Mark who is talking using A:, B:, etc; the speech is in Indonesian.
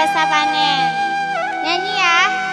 A: basah panen. Nyanyi ya.